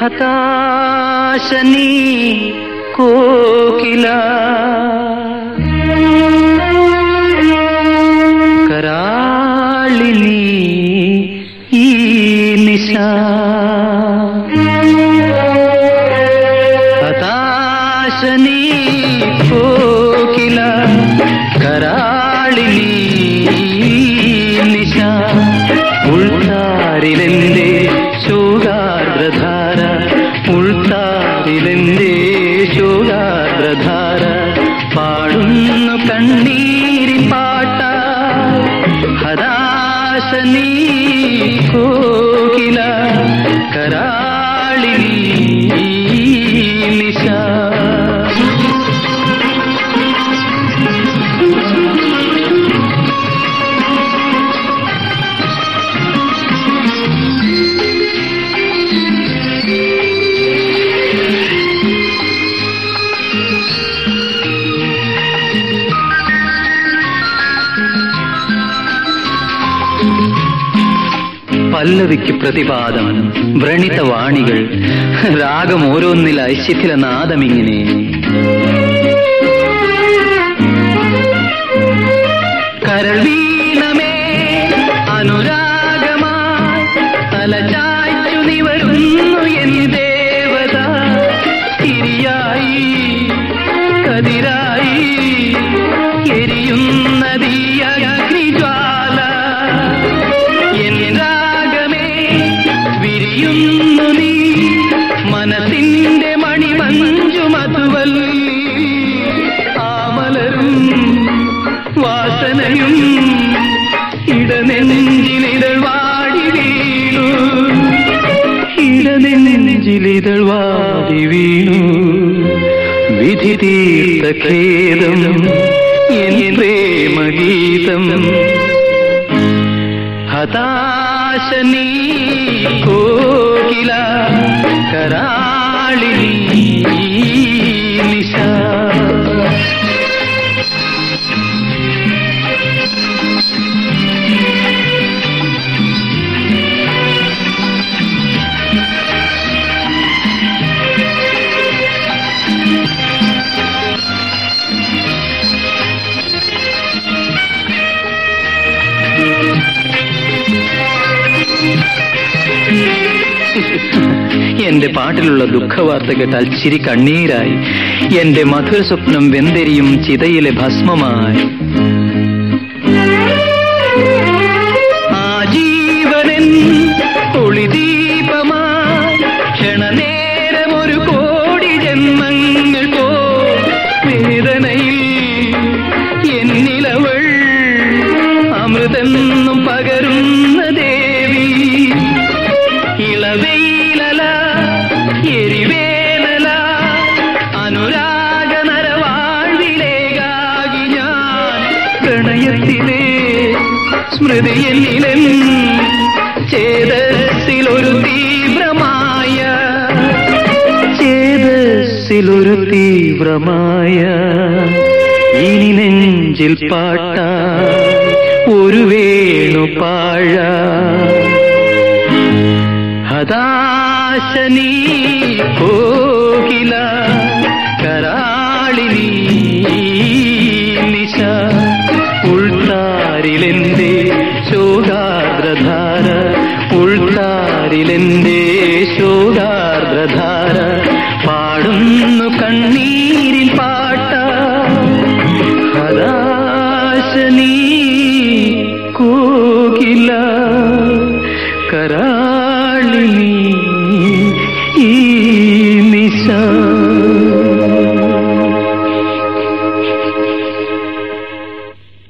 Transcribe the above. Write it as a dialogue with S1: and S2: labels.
S1: हताशनी कोकिला। कराळिली ई निशा। हताशनी कोकिला कराळिली ശോകാർദ്രധാര പാടുന്നു കണ്ണീരിൻ പാട്ട ഹദാശനി കോകില കരാളിനി പല്ലവിക്ക് പ്രതിപാദം. വ്രണിതവാണികൾ. രാഗം ഓരോന്നിലായി ശിഥില നാദമിങ്ങനെ വാടി വീണു. വിധി തീർത്ത ഖേദം പ്രേമഗീതം. ഹതാശനി കോകില കരാളിനി എന്റെ പാട്ടിലുള്ള ദുഃഖവാർത്ത കേട്ടാൽ ചിരി കണ്ണീരായി. എന്റെ മധുര സ്വപ്നം വെന്തെരിയും ചിതയിലെ ഭസ്മമായി. പ്രണയത്തിലെ സ്മൃതി ചേതസിലൊരു തീവ്രമായ ചേതസിലൊരു തീവ്രമായ ഇനി നെഞ്ചിൽ പാട്ട ഒരു വേണു പാഴ. ഹദാശനി ഉൾത്താരിലെന്റെ ശോകാർദ്രധാര